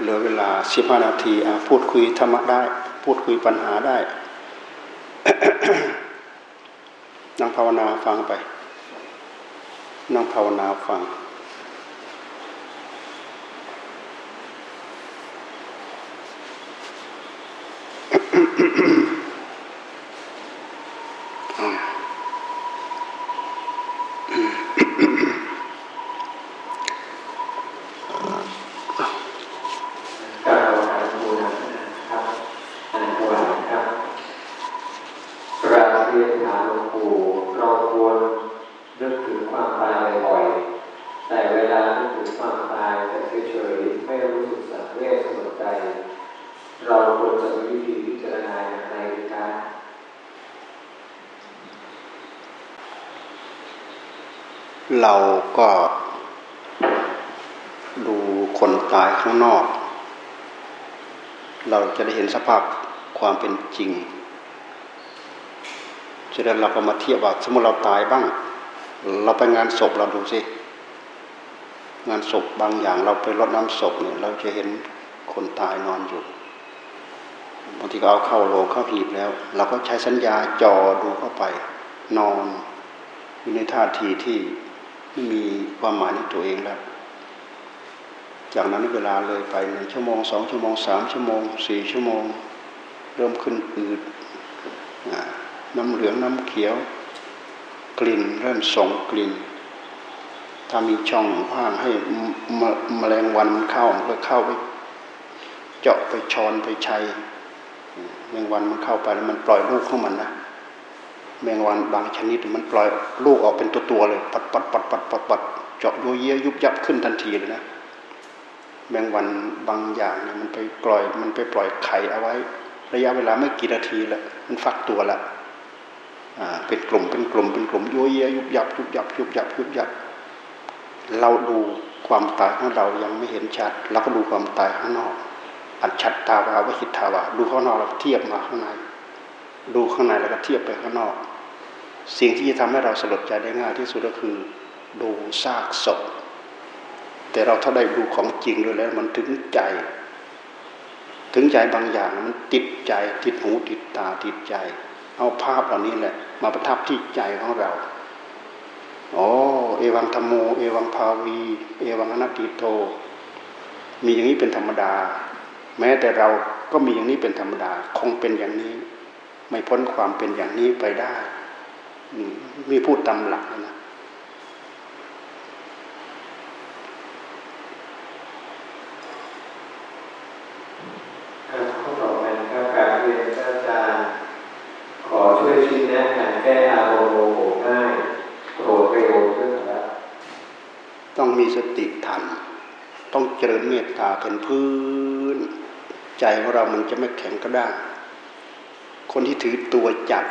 เหลือเวลาสิบห้านาทีพูดคุยธรรมะได้ พูดคุยปัญหาได้นั่งภาวนาฟังไปนั่งภาวนาฟัง เราก็ดูคนตายข้างนอก เราจะได้เห็นสภาพความเป็นจริงฉะนั้นเราก็มาเทียบว่าสมมติเราตายบ้าง เราไปงานศพเราดูสิ งานศพบางอย่างเราไปรดน้ำศพเนี่ยเราจะเห็นคนตายนอนอยู่บางทีก็เอาเข้าโลงเข้าหีบแล้ว เราก็ใช้สัญญาจอดูเข้าไป นอนอยู่ในท่าทีที่ ไม่มีความหมายในตัวเองแล้ว จากนั้นเวลาเลยไปหนึ่งชั่วโมงสองชั่วโมงสามชั่วโมงสี่ชั่วโมง เริ่มขึ้นอืดน้ำเหลืองน้ำเขียว กลิ่นเริ่มส่งกลิ่น ถ้ามีช่องว่างให้มแมลงวันมันเข้ามันก็เข้าไป เจาะไปชอนไปชัยแมงวันมันเข้าไปแล้วมันปล่อยลูกของมันนะ แมงวันบางชนิดมันปล่อยลูกออกเป็นตัวๆเลย ปัดปัดปัดปัดปัดปัดเจาะโยเยยุบยับขึ้นทันทีเลยนะ แมงวันบางอย่างเนี่ยมันไปปล่อยมันไปปล่อยไข่เอาไว้ ระยะเวลาไม่กี่นาทีละมันฟักตัวละอ่าเป็นกลุ่มเป็นกลุ่มเป็นกลุ่มโยเยยุบยับยุบยับยุบยับยุบยับเราดูความตายของเรายังไม่เห็นชัดเราก็ดูความตายข้างนอก อัจฉัตตาวาวหิตทาวาดูข้างนอกเราเทียบมาข้างใน ดูข้างในแล้วก็เทียบไปข้างนอก สิ่งที่จะทำให้เราสลดใจได้ง่ายที่สุดก็คือดูซากศพ แต่เราถ้าได้ดูของจริงด้วยแล้วมันถึงใจ ถึงใจบางอย่างมันติดใจติดหูติดตาติดใจ เอาภาพเหล่านี้แหละ มาประทับที่ใจของเราอ๋อเอวังธรรมโม เอวังภาวี เอวังอนัตติโต มีอย่างนี้เป็นธรรมดา แม้แต่เราก็มีอย่างนี้เป็นธรรมดา คงเป็นอย่างนี้ ไม่พ้นความเป็นอย่างนี้ไปได้ มีพูดตำหลักนะข้อต่อไปครับการเรียนอาจารย์ขอช่วยชี้แนะการแก้อารมณ์โมโหง่ายโกรธเร็วด้วยครับต้องมีสติทัน ต้องเจริญเมตตาเป็นพื้น ใจของเรามันจะไม่แข็งกระด้าง คนที่ถือตัวจัด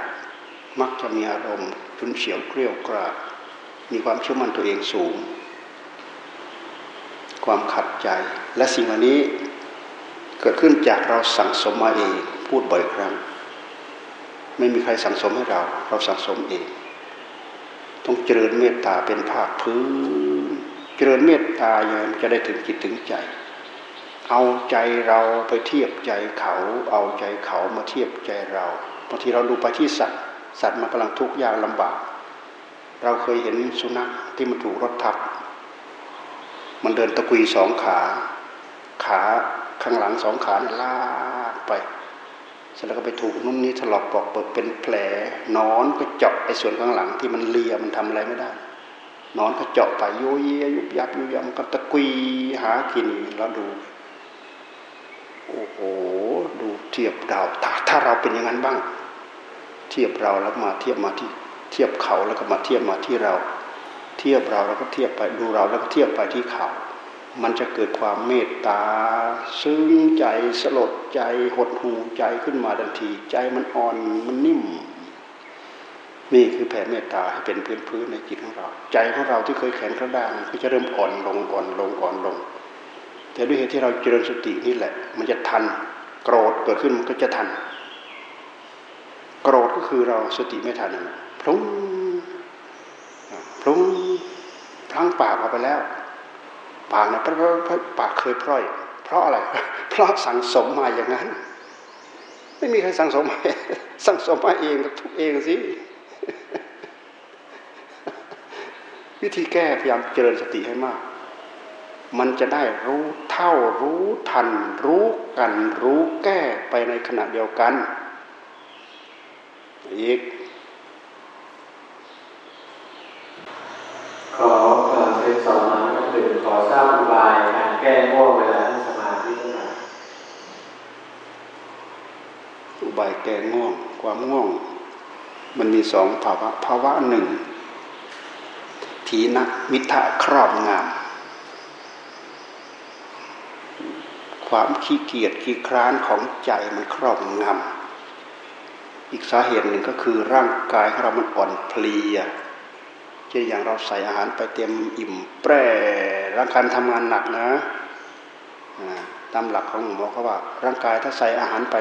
มักจะมีอารมณ์ชุนเฉียวเกลียวกราดมีความเชื่อมั่นตัวเองสูง ความขัดใจ และสิ่งเหล่านี้เกิดขึ้นจากเราสั่งสมมาเองพูดบ่อยครั้ง ไม่มีใครสั่งสมให้เรา เราสั่งสมเอง ต้องเจริญเมตตาเป็นภาคพื้น เจริญเมตตาอย่างจะได้ถึงจิตถึงใจ เอาใจเราไปเทียบใจเขา เอาใจเขามาเทียบใจเราบางทีเราดูไปที่สัตว สัตว์มันกำลังทุกข์ยากลำบาก เราเคยเห็นสุนัขที่มันถูกรถทับ มันเดินตะกุยสองขา ขาข้างหลังสองขาเนี่ยลากไปเสร็จแล้วก็ไปถูกนุ่นนี้ถลอกปอกเปิดเป็นแผลนอนก็เจาะไอ้ส่วนข้างหลังที่มันเลียมันทำอะไรไม่ได้นอนก็เจาะไปโยเยยุบยับยุบยับมันก็ตะกุยหากินแล้วดู โอ้โห ดูเทียบเราถ้าถ้าเราเป็นอย่างนั้นบ้าง เทียบเราแล้วมาเทียบมาที่เทียบเขาแล้วก็มาเทียบมาที่เรา เทียบเราแล้วก็เทียบไปดูเราแล้วก็เทียบไปที่เขา มันจะเกิดความเมตตา ซึ้งใจสลดใจหดหูใจขึ้นมาทันที ใจมันอ่อนมันนิ่ม นี่คือแผ่เมตตาให้เป็นพื้นพื้นในจิตของเรา ใจของเราที่เคยแข็งกระด้างก็จะเริ่มอ่อนลงอ่อนลงอ่อนลง แต่ด้วยเหตุที่เราเจริญสตินี่แหละ มันจะทันโกรธเกิดขึ้นมันก็จะทัน คือเราสติไม่ทันนะพลุ้งพลุ้งพลั้งปากออกไปแล้ว ปากนะปากเคยพร่อย เพราะอะไร เพราะสั่งสมมาอย่างนั้น ไม่มีใครสั่งสมมาสั่งสมมาเองทุกเองสิวิธีแก้พยายามเจริญสติให้มาก มันจะได้รู้เท่ารู้ทัน รู้กัน รู้แก้ไปในขณะเดียวกัน อีกขอความเป็นสอนมาก็คือขอทราบอุบายการแก้ง่วงเวลานั่งสมาธิครับอุบายแก้ง่วง ความง่วง มันมีสองภาวะ ภาวะหนึ่งทีนะมิทะครอบงามความขี้เกียจขี้คร้านของใจมันครอบงำ อีกสาเหตุหนึ่งก็คือร่างกายของเรามันอ่อนเพลียเช่นอย่างเราใส่อาหารไปเต็มอิ่มแปร่ร่างกายมันทำงานหนักนะตามหลักของหมอเขาว่า ร่างกายถ้าใส่อาหารไป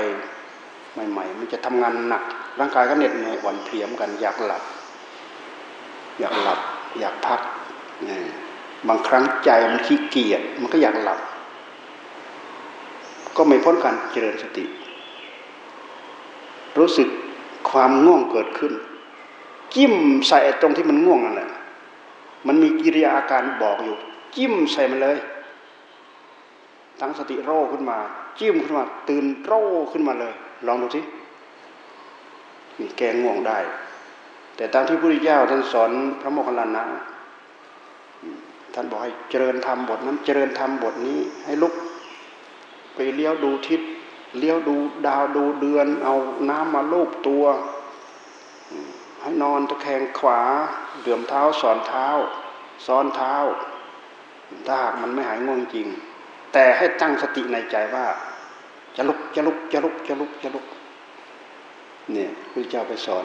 ใหม่ๆ มันจะทำงานหนัก ร่างกายก็เหน็ดเหนื่อยอ่อนเพลียมกันอยากหลับ อยากหลับ อยากพักบางครั้งใจมันขี้เกียจมันก็อยากหลับ ก็ไม่พ้นการเจริญสติ รู้สึก ความง่วงเกิดขึ้น จิ้มใส่ตรงที่มันง่วงนั่นแหละมันมีกิริยาอาการบอกอยู่ จิ้มใส่มันเลย ตั้งสติโร่ขึ้นมา จิ้มขึ้นมา ตื่นโร่ขึ้นมาเลย ลองดูสินี่แกง่วงได้ แต่ตามที่พระพุทธเจ้าท่านสอนพระโมคคัลลานะท่านบอกให้เจริญธรรมบทนั้นเจริญธรรมบทนี้ให้ลุก ไปเลี้ยวดูทิศ เลี้ยวดูดาวดูเดือน เอาน้ำมาลูบตัว ให้นอนตะแคงขวาเดือมเท้าสอนเท้า ซ้อนเท้าถ้าหากมันไม่หายง่วงจริง แต่ให้ตั้งสติในใจว่า จะลุกจะลุกจะลุกจะลุกจะลุกเนี่ยพระเจ้าไปสอน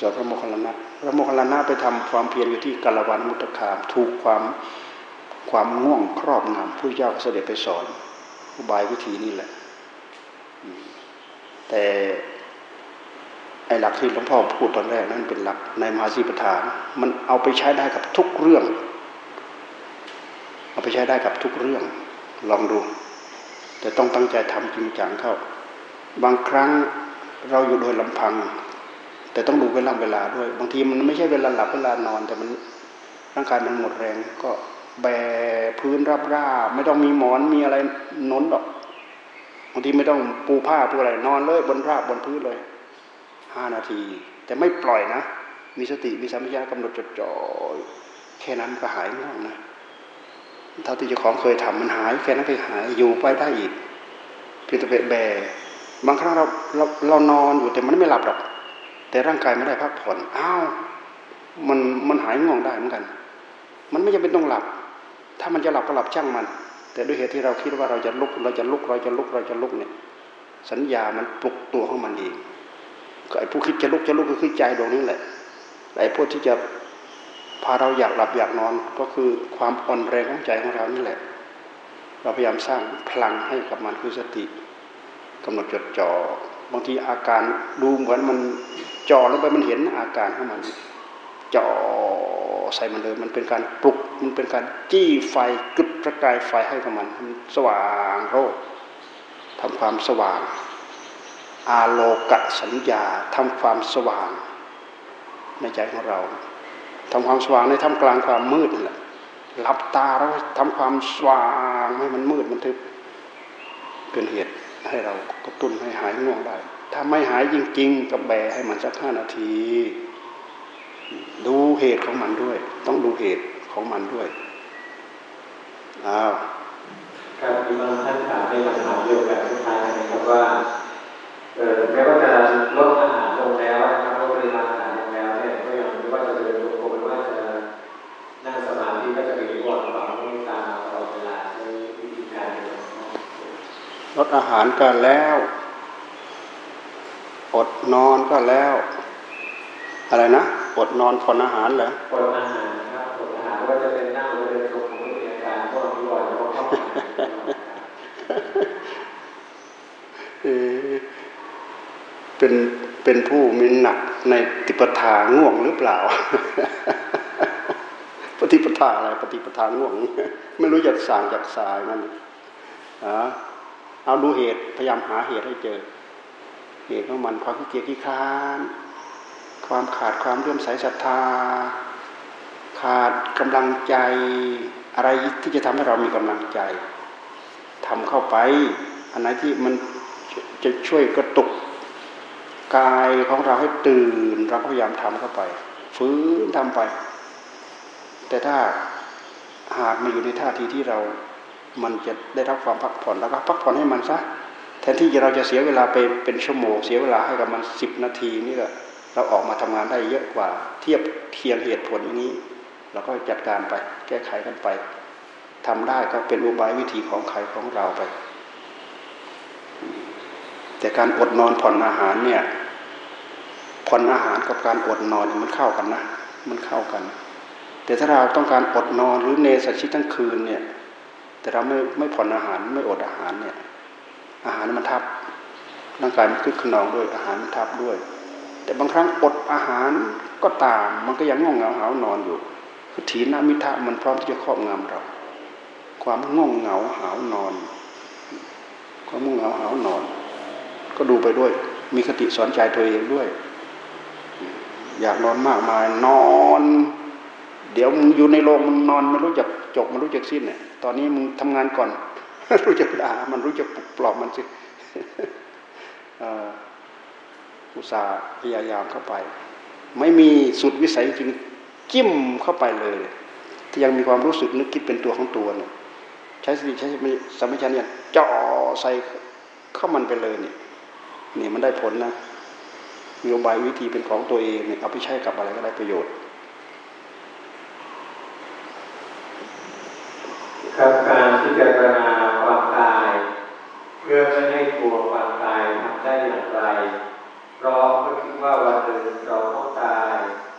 สอนพระโมคคัลลานะพระโมคคัลลานะไปทำความเพียรอยู่ที่กาลวันมุตคามถูกความความง่วงครอบงำพระเจ้าก็เสด็จไปสอนอุบายวิธีนี่แหละ แต่ไอหลักที่หลวงพ่อพูดตอนแรกนั่นเป็นหลักในมหาสีปฐาน มันเอาไปใช้ได้กับทุกเรื่อง เอาไปใช้ได้กับทุกเรื่อง ลองดู แต่ต้องตั้งใจทำจริงจังเข้า บางครั้งเราอยู่โดยลำพัง แต่ต้องดูเวลาเวลาด้วย บางทีมันไม่ใช่เวลาหลับเวลานอน แต่มันร่างกายมันหมดแรงก็แบพื้นราบๆไม่ต้องมีหมอนมีอะไรนนหรอก บางทีไม่ต้องปูผ้าปูอะไรนอนเลยบนราบบนพื้นเลยห้านาที แต่ไม่ปล่อยนะ มีสติมีสัมผัสกำหนดจดจ่อแค่นั้นก็หายง่วงนะเท่าที่เจ้าของเคยทำมันหายแค่นั้นก็หายอยู่ไปได้อีกเพียงแต่แบบางครั้งเราเราเรานอนอยู่แต่มันไม่หลับหรอก แต่ร่างกายไม่ได้พักผ่อนอ้าวมันมันหายง่วงได้เหมือนกัน มันไม่จำเป็นต้องหลับ ถ้ามันจะหลับก็หลับช่างมัน แต่ด้วยเหตุที่เราคิดว่าเราจะลุกเราจะลุกเราจะลุกเราจะลุกเนี่ยสัญญามันปลุกตัวของมันเองก็ไอ้ผู้คิดจะลุกจะลุกก็คือใจดวงนี้แหละไอ้พวกที่จะพาเราอยากหลับอยากนอนก็คือความอ่อนแรงของใจของเรานี่แหละ เราพยายามสร้างพลังให้กับมันคือสติกำหนดจดจ่อบางทีอาการดูเหมือนมันจ่อลงไปมันเห็นอาการของมันจ่อใส่มันเลยมันเป็นการปลุกมันเป็นการจี้ไฟกึด ประกายไฟให้กับมันมันสว่างโรคทำความสว่าง อาโลกะสัญญาทำความสว่าง ในใจของเราทำความสว่างในท่ามกลางความมืดนั่นแหละหลับตาแล้วทำความสว่างให้มันมืดมันทึบเป็นเหตุให้เรากระตุ้นให้หายง่วงได้ ถ้าไม่หายจริง ๆ ก็แบให้มันสักห้านาที ดูเหตุของมันด้วย ต้องดูเหตุของมันด้วย อ้าวครับมีบางท่านถามในคำถามเดียวกันคล้ายๆกันนะครับว่าเออแม้ว่าจะลดอาหารลงแล้วนะครับลดปริมาณอาหารลงแล้วเนี่ยก็ยังไม่ว่าจะเดินจงกรมหรือว่าจะนั่งสมาธิก็จะมีวอดฝังไม่ตามตลอดเวลาในวิธีการเดียวกันลดอาหารก็แล้วอดนอนก็แล้ว อะไรนะอดนอนผ่อนอาหารเหรออดอาหารครับอดอาหารว่าจะเป็นนั่งหรือเดินจงกรมหรือมีอาการพวกนี้บ่อยแล้วก็เข้ามา เอ่อ เป็นเป็นผู้มีหนักในติปทาง่วงหรือเปล่า ปฏิปทาอะไรปฏิปทาง่วง ไม่รู้จักสางจากสายมันเอาดูเหตุพยายามหาเหตุให้เจอ เหตุของมันความขี้เกียจขี้ค้าน ความขาดความเลื่อมใสศรัทธา ขาดกำลังใจอะไรที่จะทำให้เรามีกำลังใจทำเข้าไป อันไหนที่มันจะช่วยกระตุก กายของเราให้ตื่นเราก็พยายามทำเข้าไปฟื้นทำไป แต่ถ้าหากมาอยู่ในท่าทีที่เรา มันจะได้รับความพักผ่อนแล้วก็พักผ่อนให้มันซะแทนที่เราจะเสียเวลาไปเป็นชั่วโมงเสียเวลาให้กับมันสิบนาทีนี่ก็เราออกมาทำงานได้เยอะกว่า เทียบเคียงเหตุผลอย่างนี้ เราก็จัดการไป แก้ไขกันไปทำได้ก็เป็นอุบายวิธีของใครของเราไป แต่การอดนอนผ่อนอาหารเนี่ย ผ่อนอาหารกับการอดนอนมันเข้ากันนะ มันเข้ากัน แต่ถ้าเราต้องการอดนอนหรือเนสัชิตทั้งคืนเนี่ยแต่เราไม่ไม่ผ่อนอาหารไม่อดอาหารเนี่ยอาหารมันทับร่างกายมันคึกขนองด้วยอาหารมันทับด้วย แต่บางครั้งอดอาหารก็ตามมันก็ยังง่วงเหงาหานอนอยู่คือถีนมิทะมันพร้อมที่จะครอบงำเรา ความง่วงเหงาหานอน ความง่วงเหงาหานอน ก็ดูไปด้วย มีคติสอนใจตัวเองด้วย อยากนอนมากมายนอน เดี๋ยวมึงอยู่ในโรงมันนอนไม่รู้จักจบมันรู้จักสิ้นเนี่ยตอนนี้มึงทำงานก่อน รู้จักด่ามันรู้จักปลุกปลอบมันสิอุตส่าห์พยายามเข้าไป ไม่มีสุดวิสัยจริงจิ้มเข้าไปเลย ที่ยังมีความรู้สึกนึกคิดเป็นตัวของตัวเนี่ยใช้สติใช้สมัชัญญะจ่อใส่เข้ามันไปเลยเนี่ยนี่มันได้ผลนะ มีอบายวิธีเป็นของตัวเองเนี่ยเอาไปใช้กับอะไรก็ได้ประโยชน์ ครับการพิจารณาความตาย เพื่อไม่ให้กลัวความตายทำได้อย่างไร เพราะก็คิดว่าวันหนึ่งเราต้องตาย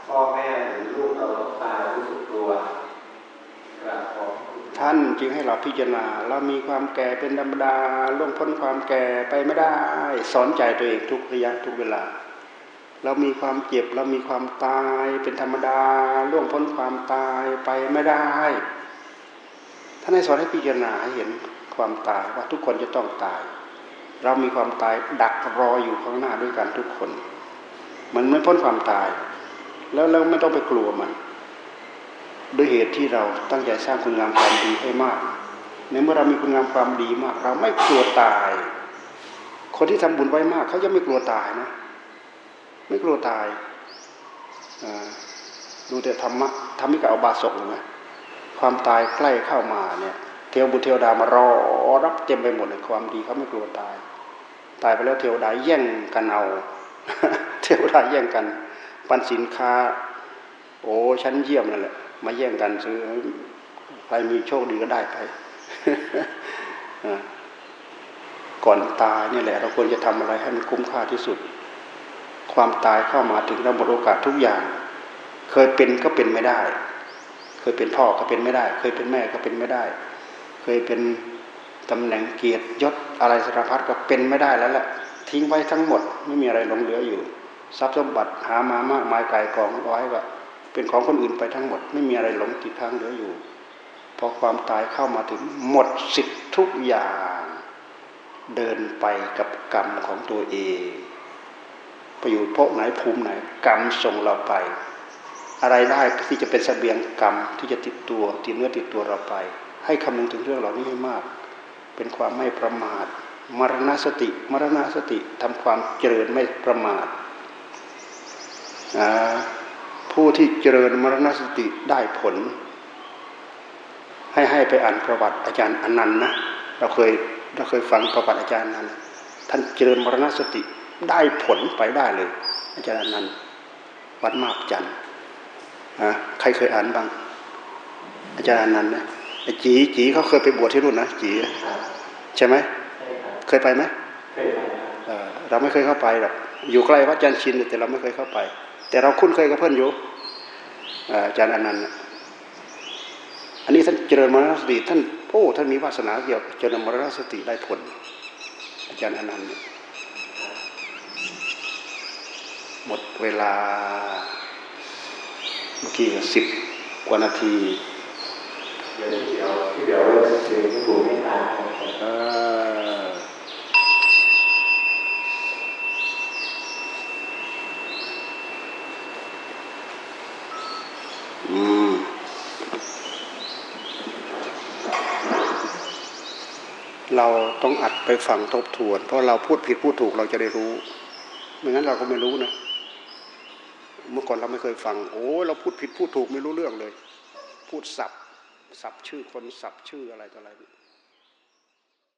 พ่อแม่หรือลูกเราต้องตายรู้สึกกลัวกราบขอท่านจึงให้เราพิจารณาเรามีความแก่เป็นธรรมดาล่วงพ้นความแก่ไปไม่ได้ สอนใจตัวเองทุกระยะทุกเวลา เรามีความเจ็บเรามีความตายเป็นธรรมดาล่วงพ้นความตายไปไม่ได้ท่านให้สอนให้พิจารณาให้เห็นความตายว่าทุกคนจะต้องตาย เรามีความตายดักรออยู่ข้างหน้าด้วยกันทุกคน มันไม่พ้นความตาย แล้วเราไม่ต้องไปกลัวมันด้วยเหตุที่เราตั้งใจสร้างคุณงามความดีให้มาก ในเมื่อเรามีคุณงามความดีมาก เราไม่กลัวตาย คนที่ทำบุญไว้มาก เขาจะไม่กลัวตายนะ ไม่กลัวตายดูแต่ธรรมะธรรมิกาอบาสกไหมความตายใกล้เข้ามาเนี่ย เทวบุตรเทวดามารอรับเต็มไปหมดเลยความดีเขาไม่กลัวตาย ตายไปแล้วเทวดาแย่งกันเอา เทวดาแย่งกัน ปันสินค้า โอ้ชั้นเยี่ยมนั่นแหละมาแย่งกันซื้อใครมีโชคดีก็ได้ไปก่อนตายนี่แหละ เราควรจะทำอะไรให้มันคุ้มค่าที่สุด ความตายเข้ามาถึงเราหมดโอกาสทุกอย่าง เคยเป็นก็เป็นไม่ได้ เคยเป็นพ่อก็เป็นไม่ได้ เคยเป็นแม่ก็เป็นไม่ได้ เคยเป็นตำแหน่งเกียรติยศอะไรสารพัดก็เป็นไม่ได้แล้วแหละทิ้งไว้ทั้งหมดไม่มีอะไรหลงเหลืออยู่ ทรัพย์สมบัติหามามากมายกายกองร้อยก็เป็นของคนอื่นไปทั้งหมด ไม่มีอะไรหลงติดค้างเหลืออยู่พอความตายเข้ามาถึงหมดสิทธิ์ทุกอย่าง เดินไปกับกรรมของตัวเอง ไปอยู่พวกไหนภูมิไหน กรรมส่งเราไป อะไรได้ที่จะเป็นสเสบียงกรรมที่จะติดตัวติดเนื้อติดตัวเราไป ให้คำนึงถึงเรื่องเหล่านี้ให้มาก เป็นความไม่ประมาทมรณสติมรณสติทำความเจริญไม่ประมาทผู้ที่เจริญมรณสติได้ผล ให้ให้ไปอ่านประวัติอาจารย์อนันต์นะเราเคยเราเคยฟังประวัติอาจารย์อนั้นท่านเจริญมรณสติ ได้ผลไปได้เลย อาจารย์นันวัดมาบจันฮะใครเคยอ่านบ้าง อาจารย์นันนะไอ้จีจีเขาเคยไปบวชที่นู่นนะจีใช่ไหมเคยไปไหมเราไม่เคยเข้าไปหรอกอยู่ใกล้วัดจันชินแต่เราไม่เคยเข้าไป แต่เราคุ้นเคยกับเพื่อนอยู่อาจารย์อนันต์อันนี้ท่านเจริญมรณสติท่านโอ้ท่านมีวาสนาเกี่ยวเจริญมรณสติได้ผล อาจารย์อนันต์ หมดเวลา เมื่อกี้สิบกว่านาทีเดี๋ยวเดี๋ยวเดี๋ยวเสียงปู่ไม่ตายเราต้องอัดไปฟังทบทวน เพราะเราพูดผิดพูดถูกเราจะได้รู้ ไม่งั้นเราก็ไม่รู้นะ ก่อนเราไม่เคยฟัง โอ้เราพูดผิดพูดถูกไม่รู้เรื่องเลย พูดสับสับชื่อคนสับชื่ออะไรต่ออะไร